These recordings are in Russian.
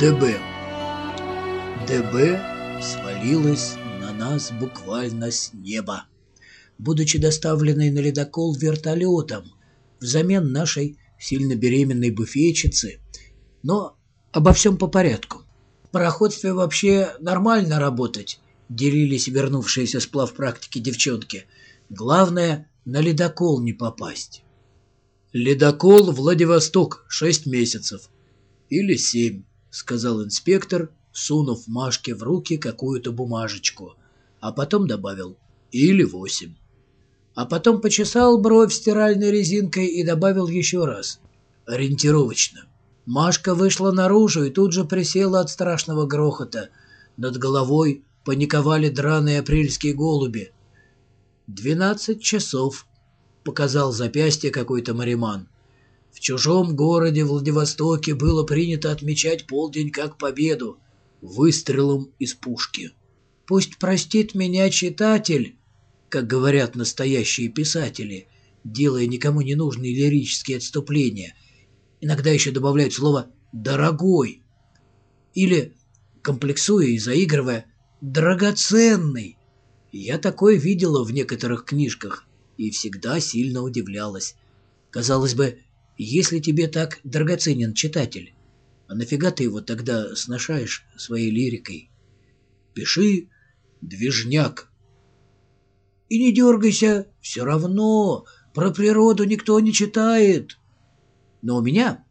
ДБ. ДБ свалилась на нас буквально с неба, будучи доставленной на ледокол вертолетом взамен нашей сильно беременной буфетчицы. Но обо всем по порядку. В пароходстве вообще нормально работать, делились вернувшиеся с плав практики девчонки. Главное, на ледокол не попасть. Ледокол Владивосток шесть месяцев. Или семь, сказал инспектор, сунув Машке в руки какую-то бумажечку, а потом добавил «или восемь». А потом почесал бровь стиральной резинкой и добавил еще раз «ориентировочно». Машка вышла наружу и тут же присела от страшного грохота. Над головой паниковали драные апрельские голуби. «Двенадцать часов», — показал запястье какой-то мариман. В чужом городе Владивостоке было принято отмечать полдень как победу выстрелом из пушки. Пусть простит меня читатель, как говорят настоящие писатели, делая никому не нужные лирические отступления. Иногда еще добавляют слово «дорогой» или, комплексуя и заигрывая, «драгоценный». Я такое видела в некоторых книжках и всегда сильно удивлялась. Казалось бы, если тебе так драгоценен читатель, а нафига ты его тогда сношаешь своей лирикой? Пиши, движняк. И не дергайся, все равно про природу никто не читает. Но у меня,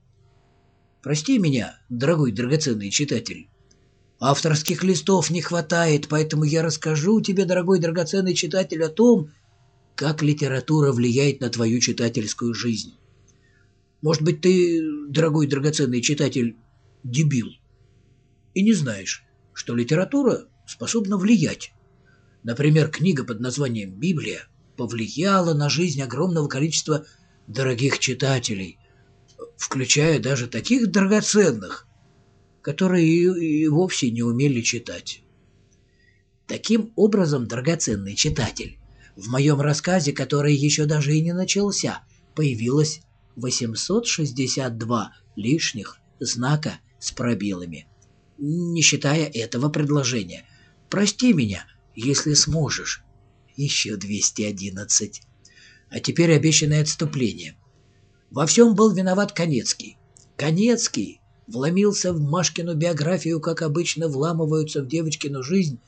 прости меня, дорогой драгоценный читатель, авторских листов не хватает, поэтому я расскажу тебе, дорогой драгоценный читатель, о том, как литература влияет на твою читательскую жизнь. Может быть, ты, дорогой драгоценный читатель, дебил. И не знаешь, что литература способна влиять. Например, книга под названием «Библия» повлияла на жизнь огромного количества дорогих читателей, включая даже таких драгоценных, которые и, вовсе не умели читать. Таким образом, драгоценный читатель, в моем рассказе, который еще даже и не начался, появилось 862 лишних знака с пробелами. Не считая этого предложения. Прости меня, если сможешь. Еще 211. А теперь обещанное отступление. Во всем был виноват Конецкий. Конецкий вломился в Машкину биографию, как обычно вламываются в девочкину жизнь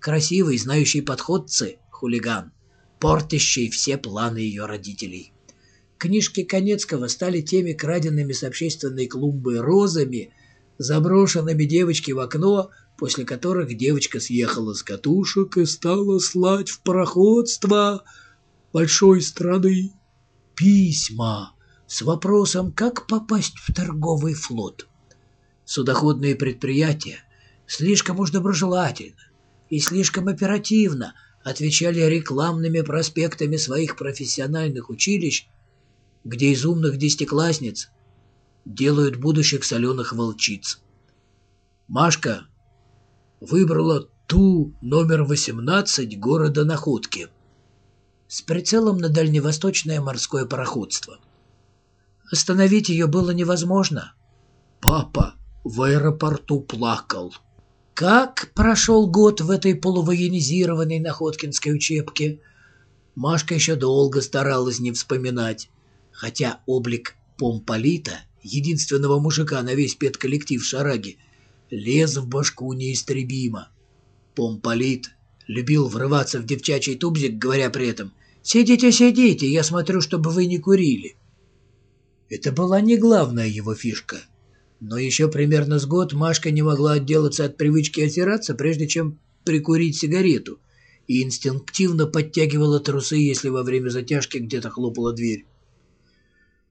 красивый, знающий подходцы, хулиган, портящий все планы ее родителей. Книжки Конецкого стали теми краденными с общественной клумбы розами, заброшенными девочки в окно, после которых девочка съехала с катушек и стала слать в пароходство большой страны письма с вопросом, как попасть в торговый флот. Судоходные предприятия слишком уж доброжелательно и слишком оперативно отвечали рекламными проспектами своих профессиональных училищ, где из умных десятиклассниц делают будущих соленых волчиц. Машка выбрала ту номер 18 города Находки с прицелом на дальневосточное морское пароходство. Остановить ее было невозможно. Папа в аэропорту плакал. Как прошел год в этой полувоенизированной Находкинской учебке? Машка еще долго старалась не вспоминать, хотя облик помполита единственного мужика на весь педколлектив Шараги, лез в башку неистребимо. Помполит любил врываться в девчачий тубзик, говоря при этом «Сидите, сидите, я смотрю, чтобы вы не курили». Это была не главная его фишка. Но еще примерно с год Машка не могла отделаться от привычки отираться, прежде чем прикурить сигарету, и инстинктивно подтягивала трусы, если во время затяжки где-то хлопала дверь.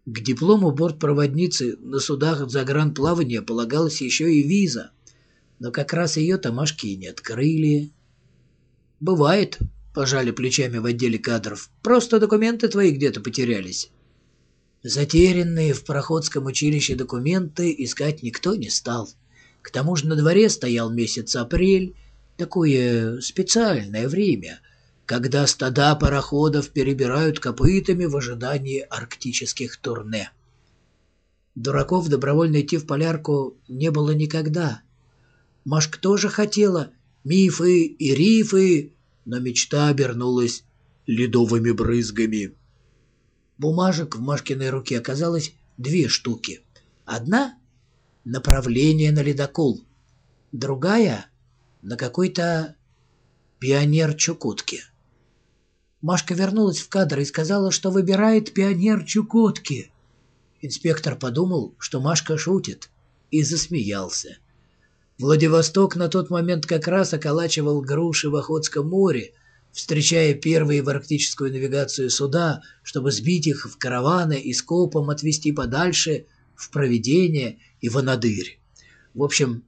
К диплому бортпроводницы на судах загранплавания полагалась еще и виза, но как раз ее Тамашки и не открыли. «Бывает», — пожали плечами в отделе кадров, — «просто документы твои где-то потерялись». Затерянные в проходском училище документы искать никто не стал. К тому же на дворе стоял месяц апрель, такое специальное время — когда стада пароходов перебирают копытами в ожидании арктических турне. Дураков добровольно идти в полярку не было никогда. Машка тоже хотела мифы и рифы, но мечта обернулась ледовыми брызгами. Бумажек в Машкиной руке оказалось две штуки. Одна — направление на ледокол, другая — на какой-то пионер Чукотки. Машка вернулась в кадр и сказала, что выбирает пионер Чукотки. Инспектор подумал, что Машка шутит, и засмеялся. Владивосток на тот момент как раз околачивал груши в Охотском море, встречая первые в арктическую навигацию суда, чтобы сбить их в караваны и скопом отвезти подальше в Провидение и в Анадырь. В общем,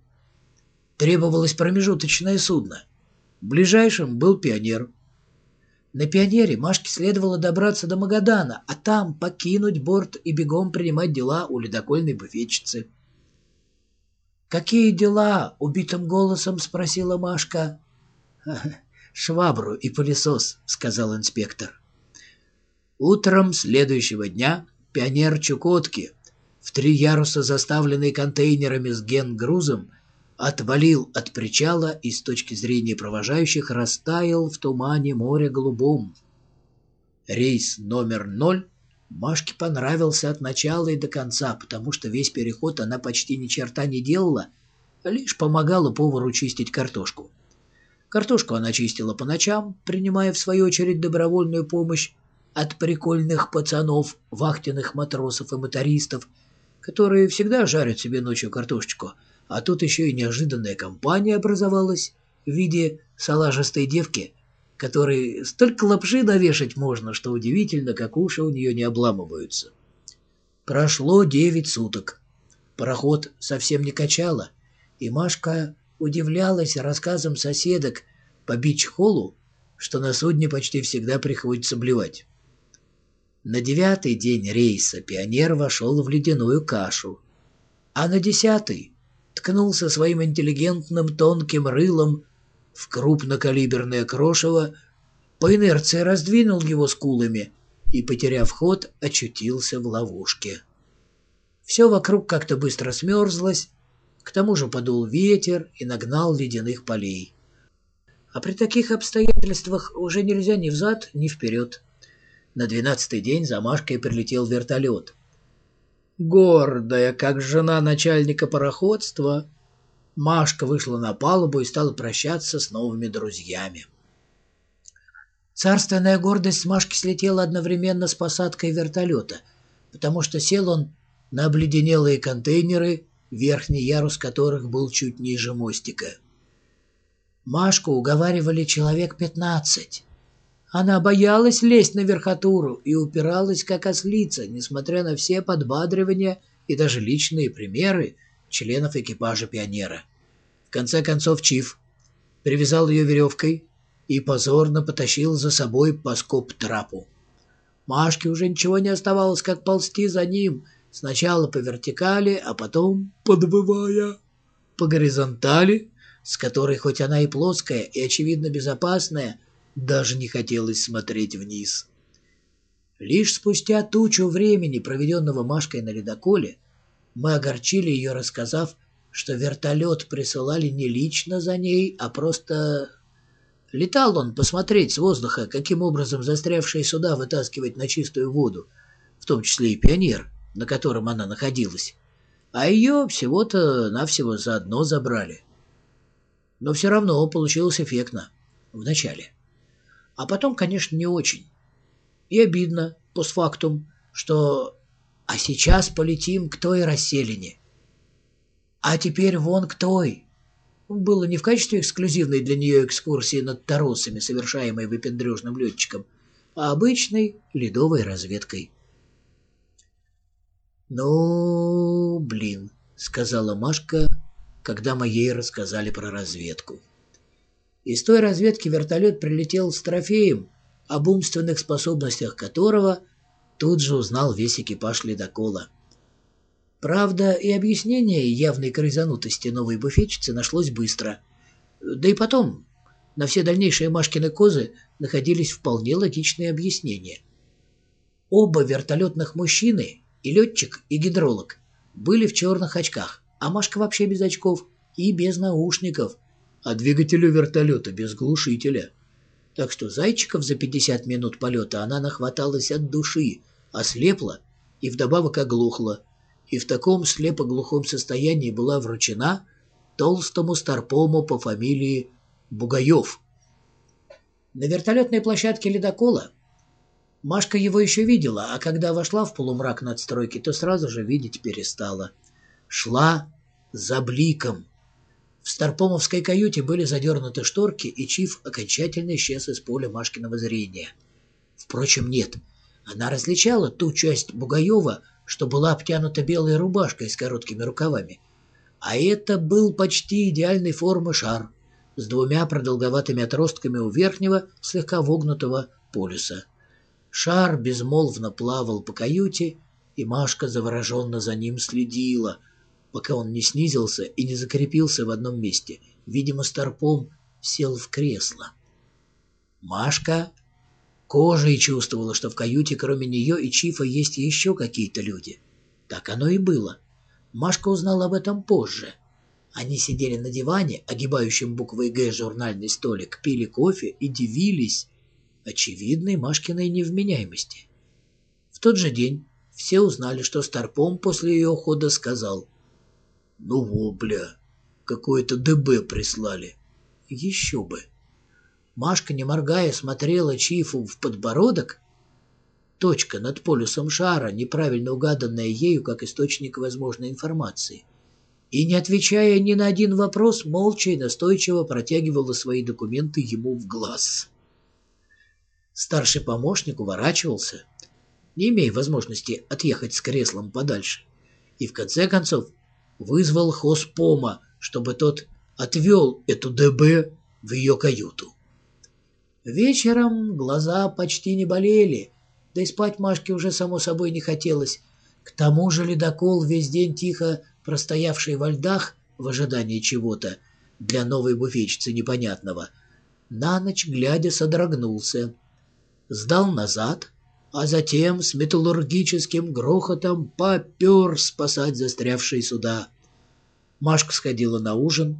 требовалось промежуточное судно. Ближайшим был «Пионер». На «Пионере» Машке следовало добраться до Магадана, а там покинуть борт и бегом принимать дела у ледокольной буфетчицы. «Какие дела?» — убитым голосом спросила Машка. «Швабру и пылесос», — сказал инспектор. Утром следующего дня пионер Чукотки, в три яруса заставленный контейнерами с генгрузом, отвалил от причала и с точки зрения провожающих растаял в тумане моря голубом. Рейс номер ноль Машке понравился от начала и до конца, потому что весь переход она почти ни черта не делала, лишь помогала повару чистить картошку. Картошку она чистила по ночам, принимая в свою очередь добровольную помощь от прикольных пацанов, вахтенных матросов и мотористов, которые всегда жарят себе ночью картошечку, а тут еще и неожиданная компания образовалась в виде салажистой девки, которой столько лапши навешать можно, что удивительно, как уши у нее не обламываются. Прошло девять суток. Пароход совсем не качало, и Машка удивлялась рассказам соседок по бич-холлу, что на судне почти всегда приходится блевать. На девятый день рейса пионер вошел в ледяную кашу, а на десятый ткнулся своим интеллигентным тонким рылом в крупнокалиберное крошево, по инерции раздвинул его скулами и, потеряв ход, очутился в ловушке. Все вокруг как-то быстро смерзлось, к тому же подул ветер и нагнал ледяных полей. А при таких обстоятельствах уже нельзя ни взад, ни вперед. На двенадцатый день за Машкой прилетел вертолет. Гордая, как жена начальника пароходства, Машка вышла на палубу и стала прощаться с новыми друзьями. Царственная гордость с Машки слетела одновременно с посадкой вертолета, потому что сел он на обледенелые контейнеры, верхний ярус которых был чуть ниже мостика. Машку уговаривали человек пятнадцать. Она боялась лезть на верхотуру и упиралась, как ослица, несмотря на все подбадривания и даже личные примеры, членов экипажа пионера. В конце концов Чиф привязал ее веревкой и позорно потащил за собой по скоб-трапу. Машке уже ничего не оставалось, как ползти за ним, сначала по вертикали, а потом, подвывая, по горизонтали, с которой, хоть она и плоская, и, очевидно, безопасная, даже не хотелось смотреть вниз. Лишь спустя тучу времени, проведенного Машкой на ледоколе, мы огорчили ее, рассказав, что вертолет присылали не лично за ней, а просто... Летал он посмотреть с воздуха, каким образом застрявшие суда вытаскивать на чистую воду, в том числе и пионер, на котором она находилась. А ее всего-то навсего заодно забрали. Но все равно получилось эффектно. Вначале. А потом, конечно, не очень. И обидно, постфактум, что а сейчас полетим к той расселине. А теперь вон к той. Было не в качестве эксклюзивной для нее экскурсии над торосами, совершаемой выпендрежным летчиком, а обычной ледовой разведкой. «Ну, блин», — сказала Машка, когда мы ей рассказали про разведку. Из той разведки вертолет прилетел с трофеем, об умственных способностях которого — Тут же узнал весь экипаж ледокола. Правда, и объяснение явной крызанутости новой буфетчицы нашлось быстро. Да и потом, на все дальнейшие Машкины козы находились вполне логичные объяснения. Оба вертолетных мужчины, и летчик, и гидролог, были в черных очках, а Машка вообще без очков и без наушников, а двигателю вертолета без глушителя. Так что зайчиков за 50 минут полета она нахваталась от души, ослепла и вдобавок оглохла, и в таком слепо-глухом состоянии была вручена толстому старпому по фамилии Бугаев. На вертолетной площадке ледокола Машка его еще видела, а когда вошла в полумрак надстройки, то сразу же видеть перестала. Шла за бликом. В Старпомовской каюте были задернуты шторки, и Чиф окончательно исчез из поля Машкиного зрения. Впрочем, нет. Она различала ту часть Бугаева, что была обтянута белой рубашкой с короткими рукавами. А это был почти идеальной формы шар с двумя продолговатыми отростками у верхнего, слегка вогнутого полюса. Шар безмолвно плавал по каюте, и Машка завороженно за ним следила, пока он не снизился и не закрепился в одном месте. Видимо, Старпом сел в кресло. Машка кожей чувствовала, что в каюте кроме нее и Чифа есть еще какие-то люди. Так оно и было. Машка узнала об этом позже. Они сидели на диване, огибающем буквой «Г» журнальный столик, пили кофе и дивились, очевидной Машкиной невменяемости. В тот же день все узнали, что Старпом после ее ухода сказал «Ну во, бля, какое-то ДБ прислали». Еще бы. Машка, не моргая, смотрела Чифу в подбородок. Точка над полюсом шара, неправильно угаданная ею как источник возможной информации. И, не отвечая ни на один вопрос, молча и настойчиво протягивала свои документы ему в глаз. Старший помощник уворачивался, не имея возможности отъехать с креслом подальше, и в конце концов вызвал хозпома, чтобы тот отвел эту ДБ в ее каюту. Вечером глаза почти не болели, да и спать Машке уже само собой не хотелось. К тому же ледокол, весь день тихо простоявший во льдах в ожидании чего-то для новой буфетчицы непонятного, на ночь глядя содрогнулся — сдал назад, а затем с металлургическим грохотом попер спасать застрявшие суда. Машка сходила на ужин,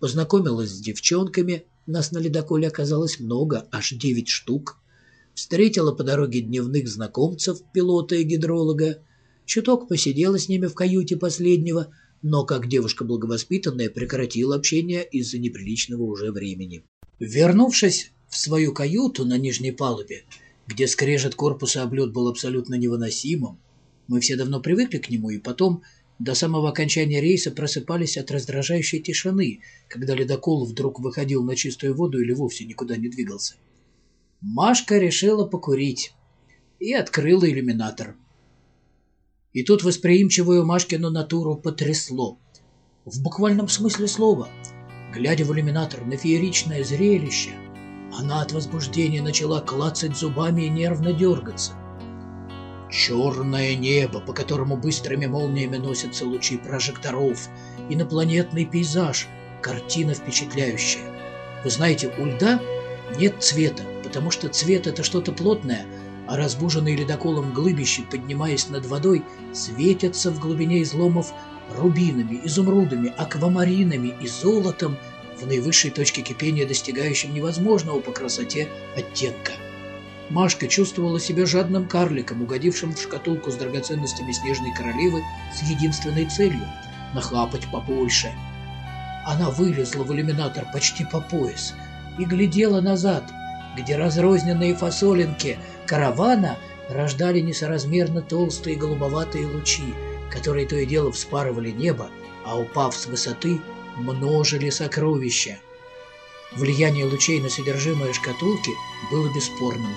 познакомилась с девчонками, нас на ледоколе оказалось много, аж девять штук, встретила по дороге дневных знакомцев, пилота и гидролога, чуток посидела с ними в каюте последнего, но, как девушка благовоспитанная, прекратила общение из-за неприличного уже времени. Вернувшись в свою каюту на нижней палубе, где скрежет корпуса облет был абсолютно невыносимым. Мы все давно привыкли к нему, и потом, до самого окончания рейса, просыпались от раздражающей тишины, когда ледокол вдруг выходил на чистую воду или вовсе никуда не двигался. Машка решила покурить и открыла иллюминатор. И тут восприимчивую Машкину натуру потрясло. В буквальном смысле слова. Глядя в иллюминатор на фееричное зрелище — она от возбуждения начала клацать зубами и нервно дергаться. Черное небо, по которому быстрыми молниями носятся лучи прожекторов, инопланетный пейзаж, картина впечатляющая. Вы знаете, у льда нет цвета, потому что цвет — это что-то плотное, а разбуженные ледоколом глыбищи, поднимаясь над водой, светятся в глубине изломов рубинами, изумрудами, аквамаринами и золотом — в наивысшей точке кипения, достигающем невозможного по красоте оттенка. Машка чувствовала себя жадным карликом, угодившим в шкатулку с драгоценностями снежной королевы с единственной целью — нахлапать побольше. Она вылезла в иллюминатор почти по пояс и глядела назад, где разрозненные фасолинки каравана рождали несоразмерно толстые голубоватые лучи, которые то и дело вспарывали небо, а упав с высоты, множили сокровища. Влияние лучей на содержимое шкатулки было бесспорным.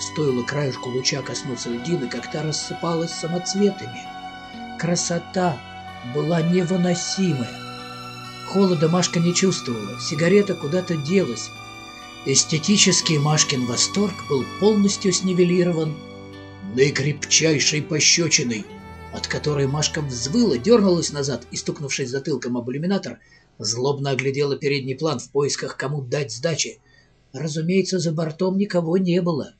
Стоило краешку луча коснуться льдины, как та рассыпалась самоцветами. Красота была невыносимая. Холода Машка не чувствовала, сигарета куда-то делась. Эстетический Машкин восторг был полностью снивелирован наикрепчайшей пощечиной — от которой Машка взвыла, дернулась назад и, стукнувшись затылком об иллюминатор, злобно оглядела передний план в поисках, кому дать сдачи. Разумеется, за бортом никого не было.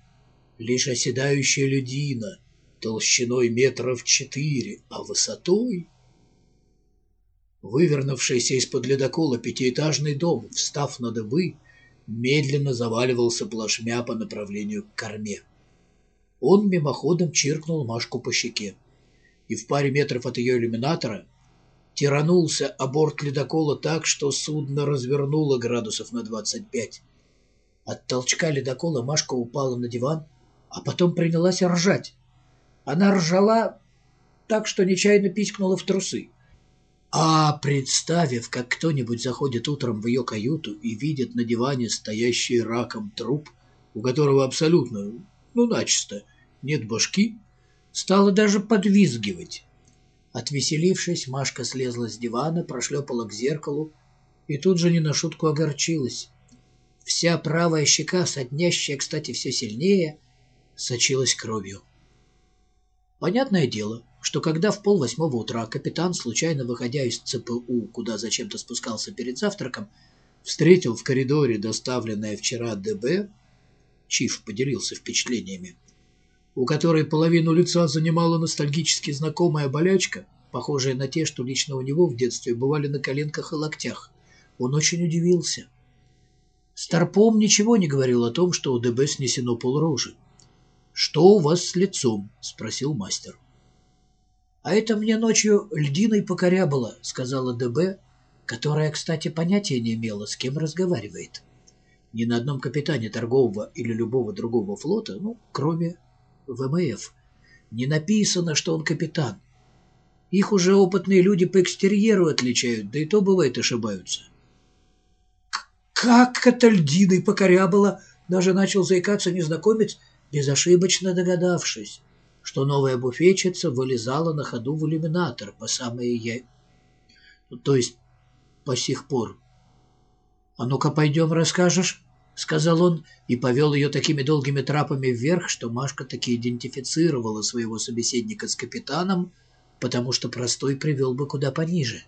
Лишь оседающая людина, толщиной метров четыре, а высотой Вывернувшийся из-под ледокола пятиэтажный дом, встав на дыбы, медленно заваливался плашмя по направлению к корме. Он мимоходом чиркнул Машку по щеке, и в паре метров от ее иллюминатора тиранулся о борт ледокола так, что судно развернуло градусов на двадцать пять. От толчка ледокола Машка упала на диван, а потом принялась ржать. Она ржала так, что нечаянно пискнула в трусы. А представив, как кто-нибудь заходит утром в ее каюту и видит на диване стоящий раком труп, у которого абсолютно, ну, начисто, нет башки, стала даже подвизгивать. Отвеселившись, Машка слезла с дивана, прошлепала к зеркалу и тут же не на шутку огорчилась. Вся правая щека, соднящая, кстати, все сильнее, сочилась кровью. Понятное дело, что когда в полвосьмого утра капитан, случайно выходя из ЦПУ, куда зачем-то спускался перед завтраком, встретил в коридоре доставленное вчера ДБ, Чиф поделился впечатлениями, у которой половину лица занимала ностальгически знакомая болячка, похожая на те, что лично у него в детстве бывали на коленках и локтях. Он очень удивился. Старпом ничего не говорил о том, что у ДБ снесено полрожи. «Что у вас с лицом?» — спросил мастер. «А это мне ночью льдиной покорябало», — сказала ДБ, которая, кстати, понятия не имела, с кем разговаривает. Ни на одном капитане торгового или любого другого флота, ну, кроме ВМФ, не написано, что он капитан. Их уже опытные люди по экстерьеру отличают, да и то, бывает, ошибаются. «Как это льдиной покорябало?» — даже начал заикаться незнакомец, безошибочно догадавшись, что новая буфетчица вылезала на ходу в иллюминатор по самые я... То есть по сих пор. «А ну-ка, пойдем, расскажешь?» — сказал он и повел ее такими долгими трапами вверх, что Машка таки идентифицировала своего собеседника с капитаном, потому что простой привел бы куда пониже.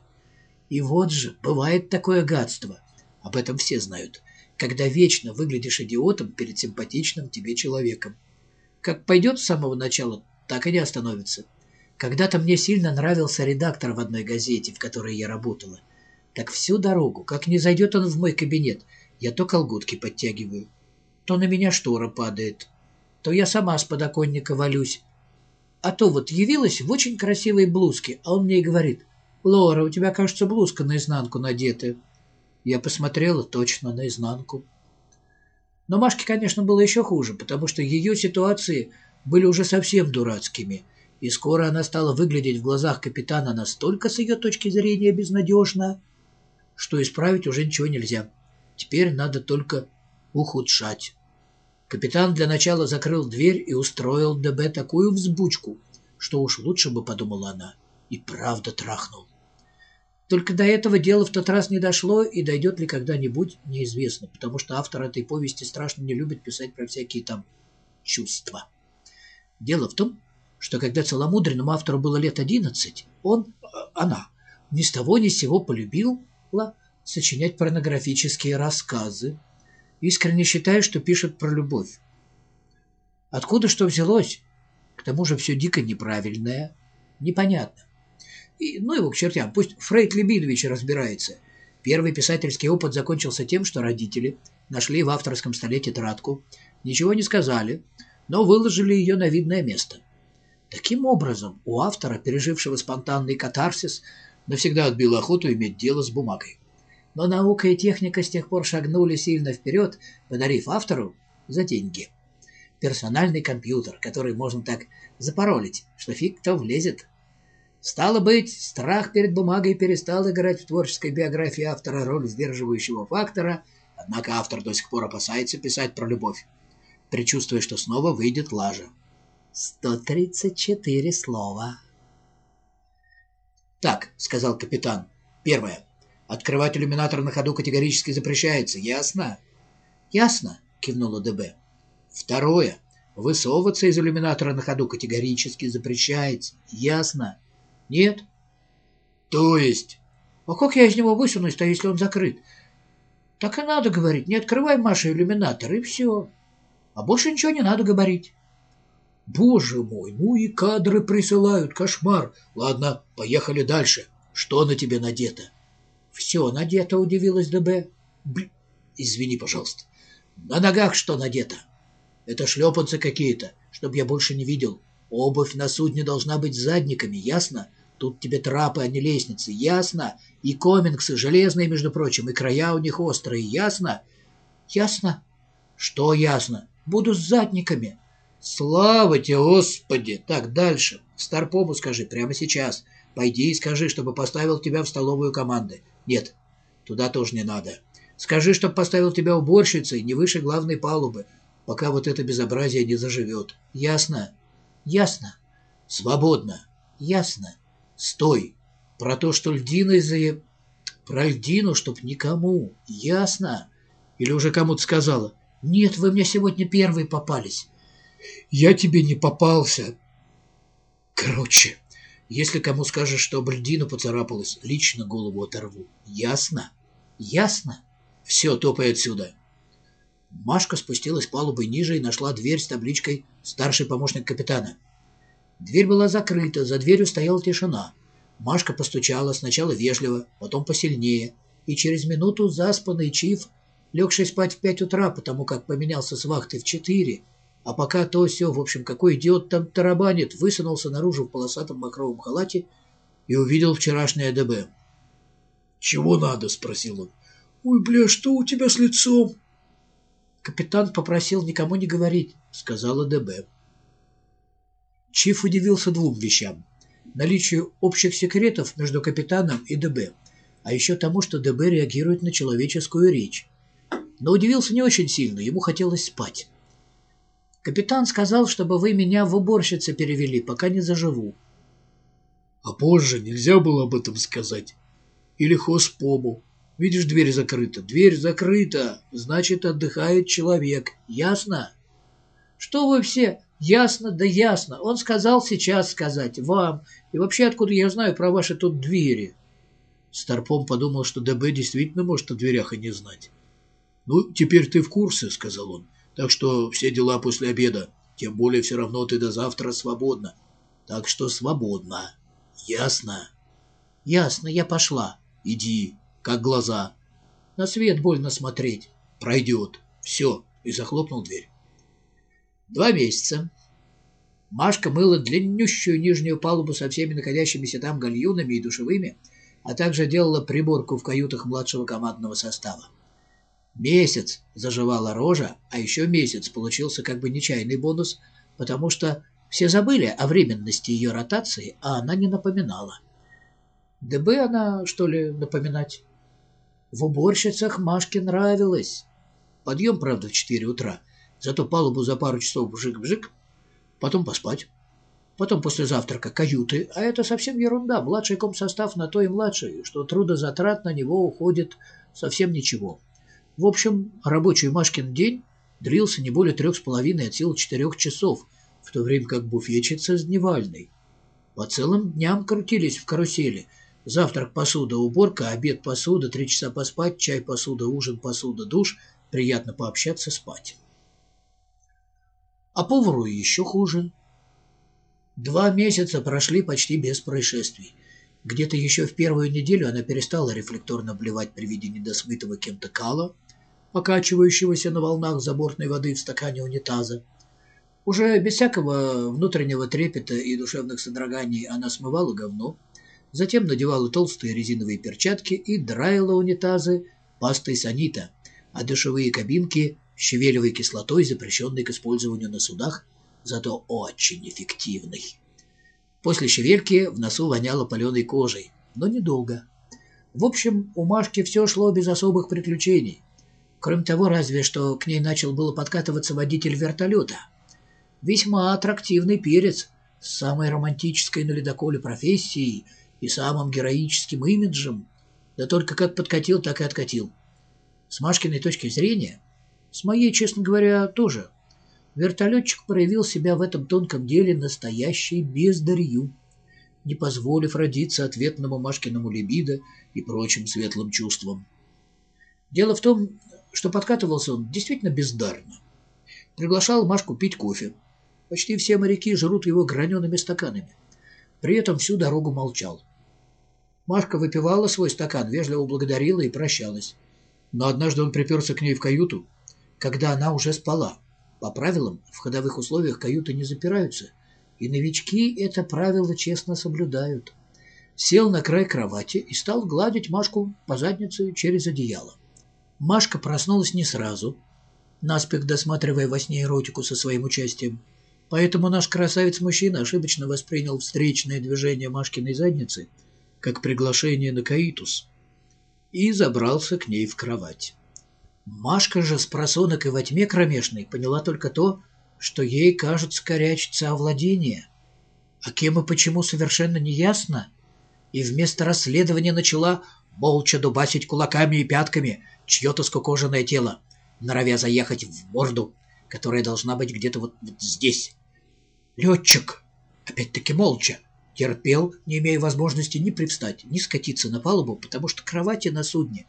И вот же, бывает такое гадство, об этом все знают, когда вечно выглядишь идиотом перед симпатичным тебе человеком. Как пойдет с самого начала, так и не остановится. Когда-то мне сильно нравился редактор в одной газете, в которой я работала. Так всю дорогу, как не зайдет он в мой кабинет, я то колготки подтягиваю, то на меня штора падает, то я сама с подоконника валюсь. А то вот явилась в очень красивой блузке, а он мне и говорит, «Лора, у тебя, кажется, блузка наизнанку надета». Я посмотрела точно наизнанку. Но Машке, конечно, было еще хуже, потому что ее ситуации были уже совсем дурацкими, и скоро она стала выглядеть в глазах капитана настолько с ее точки зрения безнадежно, что исправить уже ничего нельзя. Теперь надо только ухудшать. Капитан для начала закрыл дверь и устроил ДБ такую взбучку, что уж лучше бы, подумала она, и правда трахнул. Только до этого дела в тот раз не дошло, и дойдет ли когда-нибудь, неизвестно, потому что автор этой повести страшно не любит писать про всякие там чувства. Дело в том, что когда целомудренному автору было лет одиннадцать, он, э, она, ни с того ни с сего полюбила сочинять порнографические рассказы, искренне считая, что пишет про любовь. Откуда что взялось? К тому же все дико неправильное, непонятно. И, ну его к чертям, пусть Фрейд Лебидович разбирается. Первый писательский опыт закончился тем, что родители нашли в авторском столе тетрадку, ничего не сказали, но выложили ее на видное место. Таким образом, у автора, пережившего спонтанный катарсис, навсегда отбил охоту иметь дело с бумагой. Но наука и техника с тех пор шагнули сильно вперед, подарив автору за деньги персональный компьютер, который можно так запаролить, что фиг кто влезет. Стало быть, страх перед бумагой перестал играть в творческой биографии автора роль сдерживающего фактора, однако автор до сих пор опасается писать про любовь, предчувствуя, что снова выйдет лажа. 134 слова. «Так», — сказал капитан. «Первое. Открывать иллюминатор на ходу категорически запрещается. Ясно?» «Ясно», — кивнула ДБ. «Второе. Высовываться из иллюминатора на ходу категорически запрещается. Ясно?» Нет. То есть? А как я из него высунусь-то, если он закрыт? Так и надо говорить. Не открывай, Маша, иллюминатор, и все. А больше ничего не надо говорить. Боже мой, ну и кадры присылают, кошмар. Ладно, поехали дальше. Что на тебе надето? Все надето, удивилась ДБ. Бл... Извини, пожалуйста. На ногах что надето? Это шлепанцы какие-то, чтобы я больше не видел. Обувь на судне должна быть с задниками, ясно? Тут тебе трапы, а не лестницы, ясно? И комингсы железные, между прочим, и края у них острые, ясно? Ясно. Что ясно? Буду с задниками. Слава тебе, Господи! Так, дальше. Старпому скажи, прямо сейчас. Пойди и скажи, чтобы поставил тебя в столовую команды. Нет, туда тоже не надо. Скажи, чтобы поставил тебя уборщицей не выше главной палубы, пока вот это безобразие не заживет. Ясно? Ясно. Свободно. Ясно. Стой. Про то, что льдиной за... Про льдину, чтоб никому. Ясно? Или уже кому-то сказала? Нет, вы мне сегодня первые попались. Я тебе не попался. Короче, если кому скажешь, что об льдину поцарапалась, лично голову оторву. Ясно? Ясно? Все, топай отсюда. Машка спустилась палубой ниже и нашла дверь с табличкой «Старший помощник капитана». Дверь была закрыта, за дверью стояла тишина. Машка постучала сначала вежливо, потом посильнее, и через минуту заспанный Чиф, легший спать в пять утра, потому как поменялся с вахты в четыре, а пока то все, в общем, какой идиот там тарабанит, высунулся наружу в полосатом махровом халате и увидел вчерашнее ДБ. «Чего надо?» — спросил он. «Ой, бля, что у тебя с лицом?» «Капитан попросил никому не говорить», — сказала ДБ. Чиф удивился двум вещам. Наличию общих секретов между капитаном и ДБ, а еще тому, что ДБ реагирует на человеческую речь. Но удивился не очень сильно, ему хотелось спать. «Капитан сказал, чтобы вы меня в уборщице перевели, пока не заживу». «А позже нельзя было об этом сказать. Или хозпому. Видишь, дверь закрыта. Дверь закрыта. Значит, отдыхает человек. Ясно? Что вы все? Ясно, да ясно. Он сказал сейчас сказать. Вам. И вообще, откуда я знаю про ваши тут двери? Старпом подумал, что ДБ действительно может о дверях и не знать. «Ну, теперь ты в курсе», — сказал он. «Так что все дела после обеда. Тем более все равно ты до завтра свободна. Так что свободна. Ясно?» «Ясно, я пошла. Иди, как глаза. На свет больно смотреть. Пройдет. Все. И захлопнул дверь. Два месяца. Машка мыла длиннющую нижнюю палубу со всеми находящимися там гальюнами и душевыми, а также делала приборку в каютах младшего командного состава. Месяц заживала рожа, а еще месяц получился как бы нечаянный бонус, потому что все забыли о временности ее ротации, а она не напоминала. ДБ она, что ли, напоминать? В уборщицах Машке нравилось. Подъем, правда, в четыре утра. Зато палубу за пару часов бжик-бжик. Потом поспать. Потом после завтрака каюты. А это совсем ерунда. Младший комсостав на то и младший, что трудозатрат на него уходит совсем ничего. В общем, рабочий Машкин день дрился не более трех с половиной от сил четырех часов, в то время как буфетчица с дневальной. По целым дням крутились в карусели – Завтрак, посуда, уборка, обед, посуда, три часа поспать, чай, посуда, ужин, посуда, душ. Приятно пообщаться, спать. А повару еще хуже. Два месяца прошли почти без происшествий. Где-то еще в первую неделю она перестала рефлекторно блевать при виде недосмытого кем-то кала, покачивающегося на волнах забортной воды в стакане унитаза. Уже без всякого внутреннего трепета и душевных содроганий она смывала говно, затем надевала толстые резиновые перчатки и драила унитазы пастой санита, а душевые кабинки – щавелевой кислотой, запрещенной к использованию на судах, зато очень эффективной. После щавельки в носу воняло паленой кожей, но недолго. В общем, у Машки все шло без особых приключений. Кроме того, разве что к ней начал было подкатываться водитель вертолета. Весьма аттрактивный перец с самой романтической на ледоколе профессией и самым героическим имиджем, да только как подкатил, так и откатил. С Машкиной точки зрения, с моей, честно говоря, тоже, вертолетчик проявил себя в этом тонком деле настоящей бездарью, не позволив родиться ответному Машкиному либидо и прочим светлым чувствам. Дело в том, что подкатывался он действительно бездарно. Приглашал Машку пить кофе. Почти все моряки жрут его гранеными стаканами. При этом всю дорогу молчал. Машка выпивала свой стакан, вежливо благодарила и прощалась. Но однажды он приперся к ней в каюту, когда она уже спала. По правилам, в ходовых условиях каюты не запираются, и новички это правило честно соблюдают. Сел на край кровати и стал гладить Машку по заднице через одеяло. Машка проснулась не сразу, наспех досматривая во сне эротику со своим участием. Поэтому наш красавец-мужчина ошибочно воспринял встречное движение Машкиной задницы как приглашение на каитус и забрался к ней в кровать. Машка же с просонок и во тьме кромешной поняла только то, что ей, кажется, корячится овладение. А кем и почему совершенно неясно, и вместо расследования начала молча дубасить кулаками и пятками чье-то скукоженное тело, норовя заехать в морду, которая должна быть где-то вот, вот здесь. Летчик, опять-таки молча, терпел, не имея возможности ни привстать, ни скатиться на палубу, потому что кровати на судне,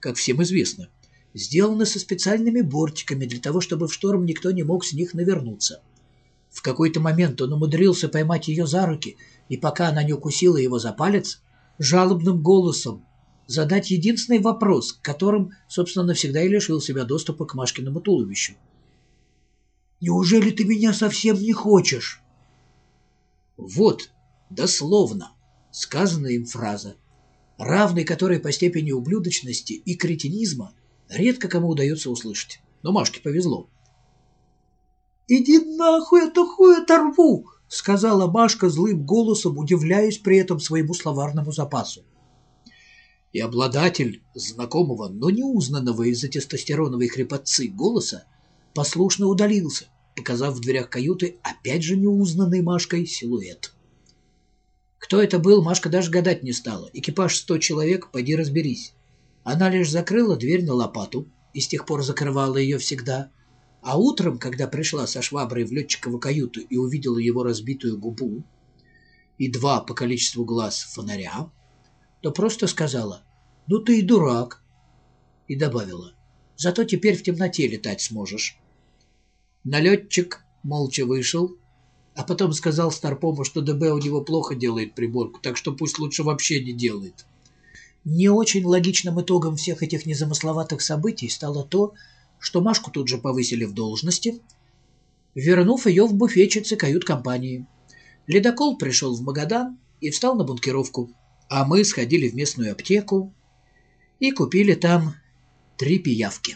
как всем известно, сделаны со специальными бортиками для того, чтобы в шторм никто не мог с них навернуться. В какой-то момент он умудрился поймать ее за руки, и пока она не укусила его за палец, жалобным голосом задать единственный вопрос, которым, собственно, навсегда и лишил себя доступа к Машкиному туловищу. «Неужели ты меня совсем не хочешь?» Вот, дословно, сказанная им фраза, равной которой по степени ублюдочности и кретинизма редко кому удается услышать. Но Машке повезло. «Иди нахуй, это хуй оторву!» — сказала Машка злым голосом, удивляясь при этом своему словарному запасу и обладатель знакомого, но неузнанного из-за тестостероновой хрипотцы голоса послушно удалился, показав в дверях каюты опять же неузнанный Машкой силуэт. Кто это был, Машка даже гадать не стала. Экипаж сто человек, пойди разберись. Она лишь закрыла дверь на лопату и с тех пор закрывала ее всегда. А утром, когда пришла со шваброй в летчикову каюту и увидела его разбитую губу и два по количеству глаз фонаря, то просто сказала «Ну ты и дурак!» и добавила «Зато теперь в темноте летать сможешь». Налетчик молча вышел, а потом сказал Старпому, что ДБ у него плохо делает приборку, так что пусть лучше вообще не делает. Не очень логичным итогом всех этих незамысловатых событий стало то, что Машку тут же повысили в должности, вернув ее в буфетчице кают-компании. Ледокол пришел в Магадан и встал на бункеровку а мы сходили в местную аптеку и купили там три пиявки.